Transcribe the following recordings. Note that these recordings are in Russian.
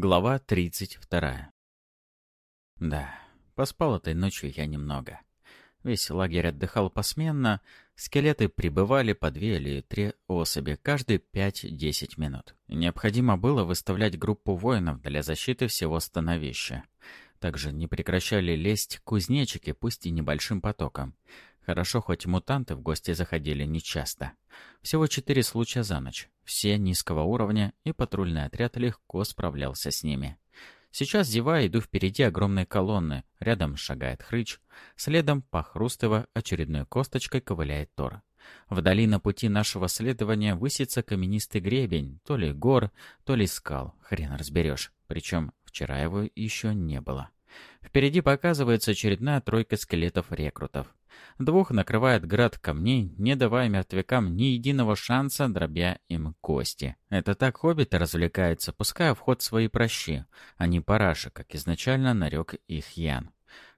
Глава 32. Да, поспал этой ночью я немного. Весь лагерь отдыхал посменно, скелеты прибывали по две или три особи каждые 5-10 минут. Необходимо было выставлять группу воинов для защиты всего становища. Также не прекращали лезть кузнечики, пусть и небольшим потоком. Хорошо, хоть мутанты в гости заходили нечасто. Всего четыре случая за ночь, все низкого уровня, и патрульный отряд легко справлялся с ними. Сейчас, зевая, иду впереди огромной колонны, рядом шагает хрыч, следом, похрустыво, очередной косточкой ковыляет Тор. Вдали на пути нашего следования высится каменистый гребень, то ли гор, то ли скал, хрен разберешь. Причем вчера его еще не было. Впереди показывается очередная тройка скелетов-рекрутов. Двух накрывает град камней, не давая мертвякам ни единого шанса, дробя им кости. Это так хоббиты развлекаются, пуская в ход свои прощи, а не параши, как изначально нарек их Ян.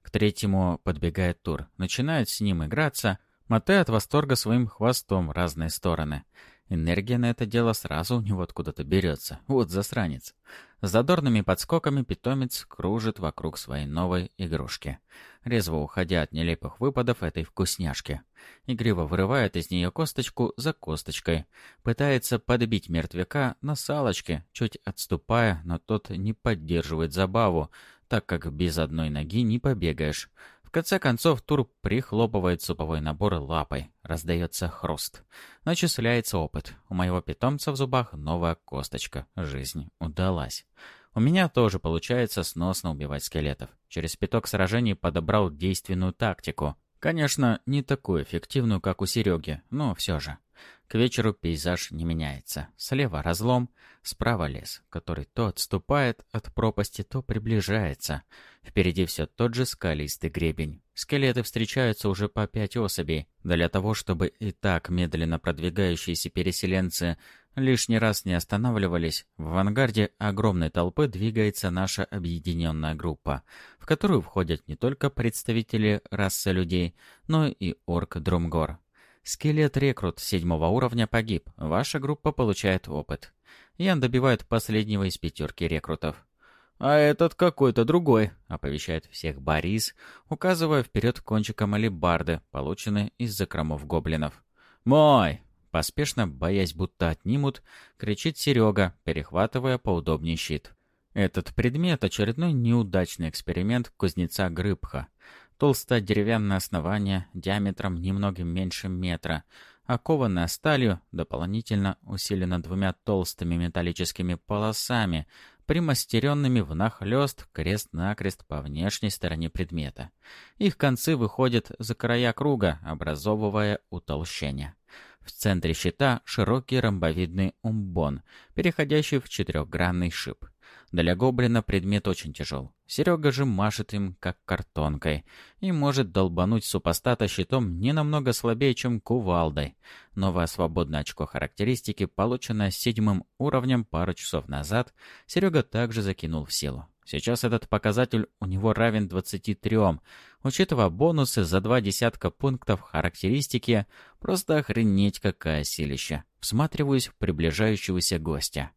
К третьему подбегает Тур, начинает с ним играться, мотая от восторга своим хвостом в разные стороны. Энергия на это дело сразу у него откуда-то берется. Вот засранец. С задорными подскоками питомец кружит вокруг своей новой игрушки, резво уходя от нелепых выпадов этой вкусняшки. Игриво вырывает из нее косточку за косточкой. Пытается подбить мертвяка на салочке, чуть отступая, но тот не поддерживает забаву, так как без одной ноги не побегаешь. В конце концов, Тур прихлопывает суповой набор лапой. Раздается хруст. Начисляется опыт. У моего питомца в зубах новая косточка. Жизнь удалась. У меня тоже получается сносно убивать скелетов. Через пяток сражений подобрал действенную тактику. Конечно, не такую эффективную, как у Сереги, но все же. К вечеру пейзаж не меняется. Слева разлом, справа лес, который то отступает от пропасти, то приближается. Впереди все тот же скалистый гребень. Скелеты встречаются уже по пять особей. Для того, чтобы и так медленно продвигающиеся переселенцы лишний раз не останавливались, в авангарде огромной толпы двигается наша объединенная группа, в которую входят не только представители расы людей, но и орк-друмгор. Скелет-рекрут седьмого уровня погиб. Ваша группа получает опыт. Ян добивает последнего из пятерки рекрутов. «А этот какой-то другой», — оповещает всех Борис, указывая вперед кончиком алибарды, полученной из закромов гоблинов. «Мой!» — поспешно, боясь будто отнимут, кричит Серега, перехватывая поудобнее щит. Этот предмет — очередной неудачный эксперимент кузнеца Грыбха — Толстое деревянное основание диаметром немного меньше метра, окованное сталью, дополнительно усилено двумя толстыми металлическими полосами, примастеренными внахлёст крест-накрест по внешней стороне предмета. Их концы выходят за края круга, образовывая утолщение. В центре щита широкий ромбовидный умбон, переходящий в четырехгранный шип. Для гоблина предмет очень тяжел. Серега же машет им, как картонкой, и может долбануть супостата щитом не намного слабее, чем кувалдой. Новое свободное очко характеристики, полученное седьмым уровнем пару часов назад, Серега также закинул в силу. Сейчас этот показатель у него равен 23, учитывая бонусы за два десятка пунктов характеристики, просто охренеть какая силища. Всматриваюсь в приближающегося гостя.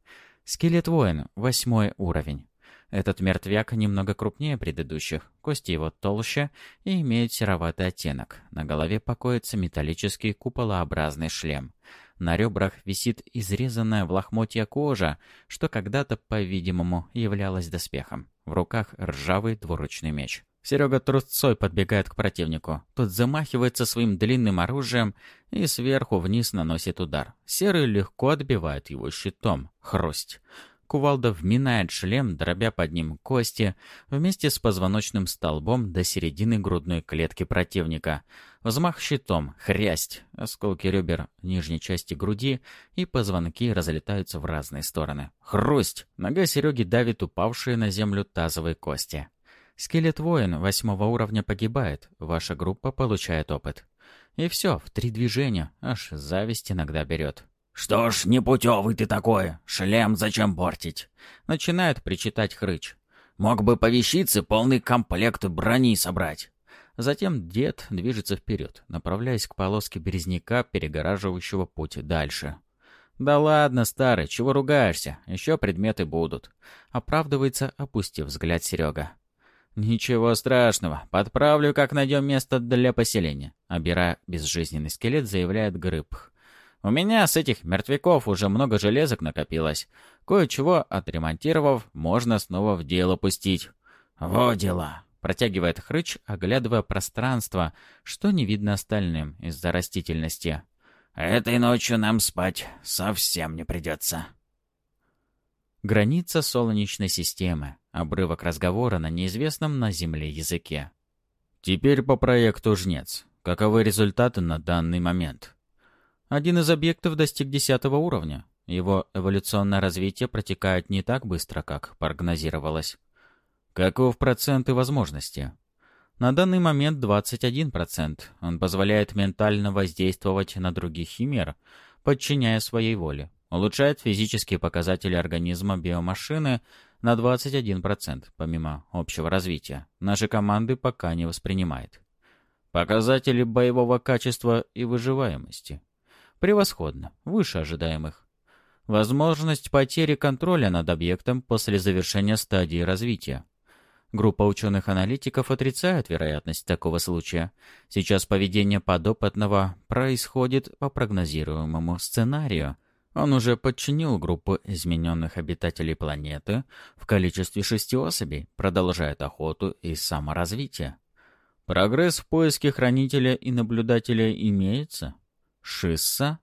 Скелет-воин, восьмой уровень. Этот мертвяк немного крупнее предыдущих, кости его толще и имеют сероватый оттенок. На голове покоится металлический куполообразный шлем. На ребрах висит изрезанная в лохмотья кожа, что когда-то, по-видимому, являлась доспехом. В руках ржавый двуручный меч. Серега трусцой подбегает к противнику. Тот замахивается своим длинным оружием и сверху вниз наносит удар. Серый легко отбивает его щитом. Хрусть. Кувалда вминает шлем, дробя под ним кости, вместе с позвоночным столбом до середины грудной клетки противника. Взмах щитом, хрясть, осколки ребер нижней части груди и позвонки разлетаются в разные стороны. Хрусть! Нога Сереги давит упавшие на землю тазовые кости. Скелет-воин восьмого уровня погибает, ваша группа получает опыт. И все, в три движения, аж зависть иногда берет. «Что ж, непутевый ты такой, шлем зачем портить?» Начинает причитать хрыч. «Мог бы по вещице полный комплект брони собрать». Затем дед движется вперед, направляясь к полоске березняка, перегораживающего путь дальше. «Да ладно, старый, чего ругаешься? Еще предметы будут», — оправдывается, опустив взгляд Серега. «Ничего страшного, подправлю, как найдем место для поселения», — обирая безжизненный скелет, заявляет Грыбх. «У меня с этих мертвяков уже много железок накопилось. Кое-чего, отремонтировав, можно снова в дело пустить». «Во дела!» — протягивает Хрыч, оглядывая пространство, что не видно остальным из-за растительности. Этой ночью нам спать совсем не придется. Граница Солнечной системы. Обрывок разговора на неизвестном на Земле языке. Теперь по проекту «Жнец». Каковы результаты на данный момент? Один из объектов достиг десятого уровня. Его эволюционное развитие протекает не так быстро, как прогнозировалось. Каков процент и возможности? На данный момент 21%. Он позволяет ментально воздействовать на других химер, подчиняя своей воле. Улучшает физические показатели организма биомашины на 21%, помимо общего развития. Наши команды пока не воспринимает. Показатели боевого качества и выживаемости. Превосходно, выше ожидаемых. Возможность потери контроля над объектом после завершения стадии развития. Группа ученых-аналитиков отрицает вероятность такого случая. Сейчас поведение подопытного происходит по прогнозируемому сценарию. Он уже подчинил группу измененных обитателей планеты в количестве шести особей, продолжает охоту и саморазвитие. Прогресс в поиске хранителя и наблюдателя имеется. Шисса?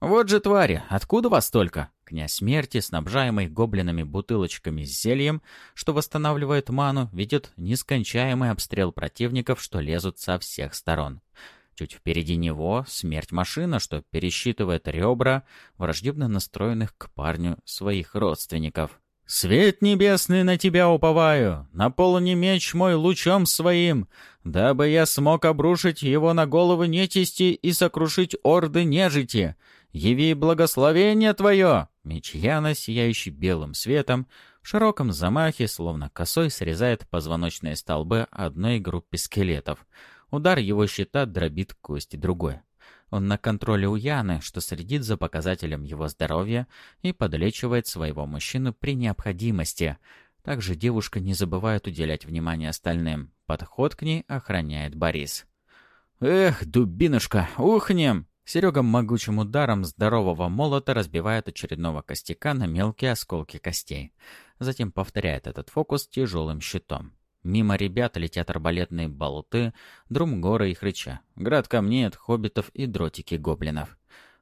«Вот же твари! Откуда вас столько?» Князь смерти, снабжаемый гоблинами бутылочками с зельем, что восстанавливает ману, ведет нескончаемый обстрел противников, что лезут со всех сторон. Чуть впереди него смерть-машина, что пересчитывает ребра враждебно настроенных к парню своих родственников. «Свет небесный на тебя уповаю, наполни меч мой лучом своим, дабы я смог обрушить его на головы нечисти и сокрушить орды нежити. Яви благословение твое!» Меч Яна, сияющий белым светом, в широком замахе, словно косой, срезает позвоночные столбы одной группе скелетов. Удар его щита дробит кости другой. Он на контроле у Яны, что следит за показателем его здоровья и подлечивает своего мужчину при необходимости. Также девушка не забывает уделять внимание остальным. Подход к ней охраняет Борис. «Эх, дубинушка, ухнем!» Серега могучим ударом здорового молота разбивает очередного костяка на мелкие осколки костей. Затем повторяет этот фокус тяжелым щитом. Мимо ребят летят арбалетные болты, друмгора и хрыча. Град камней от хоббитов и дротики гоблинов.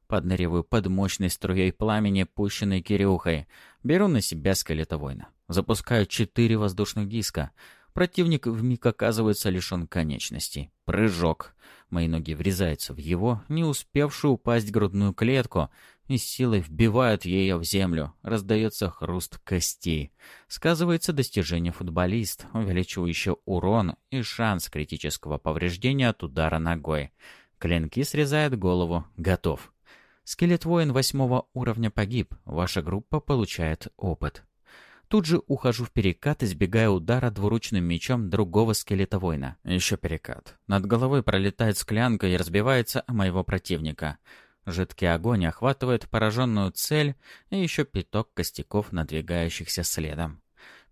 Подныриваю под мощной струей пламени, пущенной Кирюхой. Беру на себя скелета воина. Запускаю четыре воздушных диска. Противник вмиг оказывается лишен конечностей. Прыжок. Мои ноги врезаются в его, не успевшую упасть грудную клетку, и силой вбивают ее в землю. Раздается хруст костей. Сказывается достижение футболист, увеличивающий урон и шанс критического повреждения от удара ногой. Клинки срезает голову. Готов. Скелет-воин восьмого уровня погиб. Ваша группа получает опыт. Тут же ухожу в перекат, избегая удара двуручным мечом другого скелета воина. Еще перекат. Над головой пролетает склянка и разбивается о моего противника. Жидкий огонь охватывает пораженную цель и еще пяток костяков, надвигающихся следом.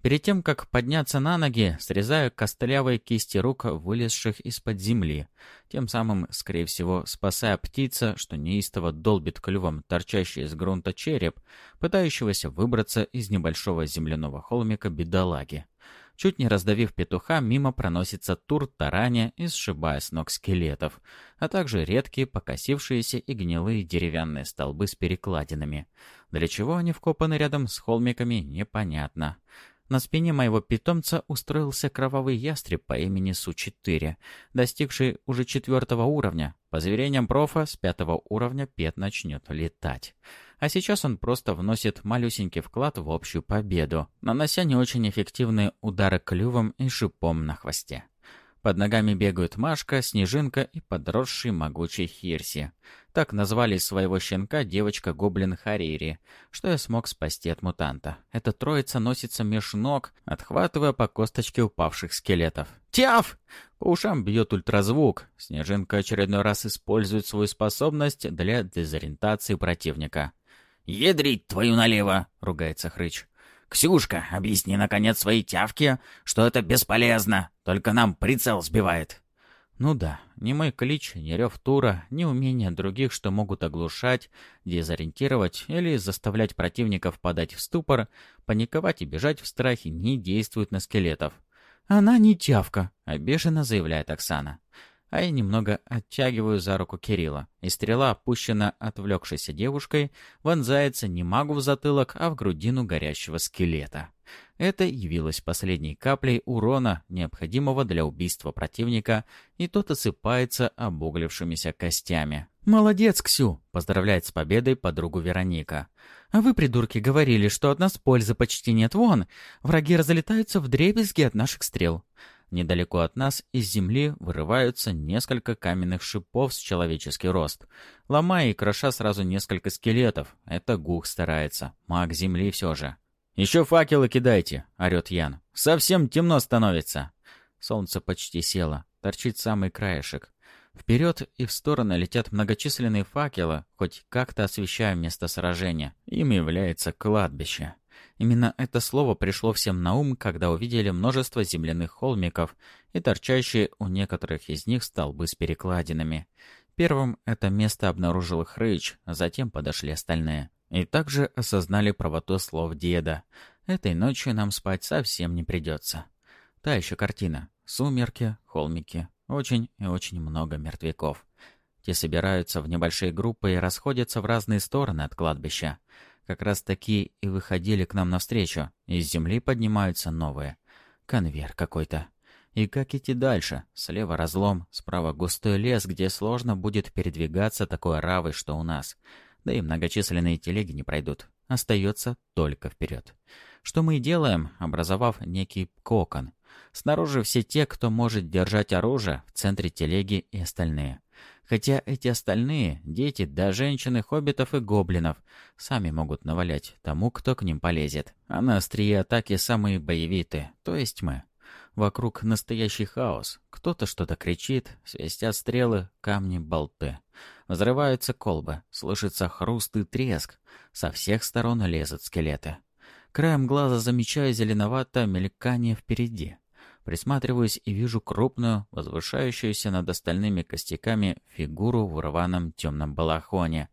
Перед тем, как подняться на ноги, срезаю костлявые кисти рук, вылезших из-под земли, тем самым, скорее всего, спасая птица, что неистово долбит клювом торчащий из грунта череп, пытающегося выбраться из небольшого земляного холмика бедолаги. Чуть не раздавив петуха, мимо проносится тур тараня и с ног скелетов, а также редкие, покосившиеся и гнилые деревянные столбы с перекладинами. Для чего они вкопаны рядом с холмиками, непонятно. На спине моего питомца устроился кровавый ястреб по имени Су-4, достигший уже четвертого уровня. По заверениям профа, с пятого уровня Пет начнет летать. А сейчас он просто вносит малюсенький вклад в общую победу, нанося не очень эффективные удары клювом и шипом на хвосте. Под ногами бегают Машка, Снежинка и подросший могучий Хирси. Так назвали своего щенка девочка-гоблин Харири, что я смог спасти от мутанта. Эта троица носится меж ног, отхватывая по косточке упавших скелетов. «Тяв!» По ушам бьет ультразвук. Снежинка очередной раз использует свою способность для дезориентации противника. «Ядрить твою налево!» — ругается Хрыч. «Ксюшка, объясни, наконец, своей тявке, что это бесполезно, только нам прицел сбивает». Ну да, ни мой клич, ни рев тура, ни умения других, что могут оглушать, дезориентировать или заставлять противников подать в ступор, паниковать и бежать в страхе не действуют на скелетов. «Она не тявка», — обиженно заявляет Оксана а я немного оттягиваю за руку Кирилла, и стрела, опущена отвлекшейся девушкой, вонзается не магу в затылок, а в грудину горящего скелета. Это явилось последней каплей урона, необходимого для убийства противника, и тот осыпается обуглившимися костями. «Молодец, Ксю!» — поздравляет с победой подругу Вероника. «А вы, придурки, говорили, что от нас пользы почти нет. Вон, враги разлетаются в дребезги от наших стрел. Недалеко от нас из земли вырываются несколько каменных шипов с человеческий рост, ломая и кроша сразу несколько скелетов. Это Гух старается, маг земли все же. «Еще факелы кидайте!» — орет Ян. «Совсем темно становится!» Солнце почти село, торчит самый краешек. Вперед и в стороны летят многочисленные факелы, хоть как-то освещая место сражения. Им является кладбище. Именно это слово пришло всем на ум, когда увидели множество земляных холмиков и торчащие у некоторых из них столбы с перекладинами. Первым это место обнаружил Хрыч, затем подошли остальные. И также осознали правоту слов деда. Этой ночью нам спать совсем не придется. Та еще картина. Сумерки, холмики, очень и очень много мертвяков. Те собираются в небольшие группы и расходятся в разные стороны от кладбища. Как раз такие и выходили к нам навстречу. Из земли поднимаются новые. Конвейер какой-то. И как идти дальше? Слева разлом, справа густой лес, где сложно будет передвигаться такой равой, что у нас. Да и многочисленные телеги не пройдут. Остается только вперед. Что мы и делаем, образовав некий кокон. Снаружи все те, кто может держать оружие, в центре телеги и остальные. Хотя эти остальные, дети, да женщины, хоббитов и гоблинов, сами могут навалять тому, кто к ним полезет. А на острие атаки самые боевитые, то есть мы. Вокруг настоящий хаос. Кто-то что-то кричит, свистят стрелы, камни, болты. Взрываются колбы, слышится хруст и треск. Со всех сторон лезут скелеты. Краем глаза замечаю зеленовато мелькание впереди. Присматриваюсь и вижу крупную, возвышающуюся над остальными костяками фигуру в рваном темном балахоне.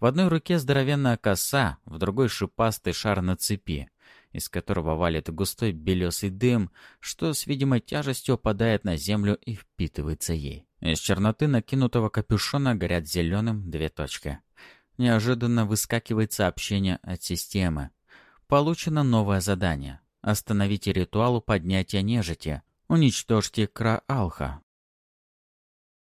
В одной руке здоровенная коса, в другой шипастый шар на цепи, из которого валит густой белесый дым, что с видимой тяжестью опадает на землю и впитывается ей. Из черноты накинутого капюшона горят зеленым две точки. Неожиданно выскакивает сообщение от системы. Получено новое задание. Остановите ритуал поднятия нежити. Уничтожьте Краалха.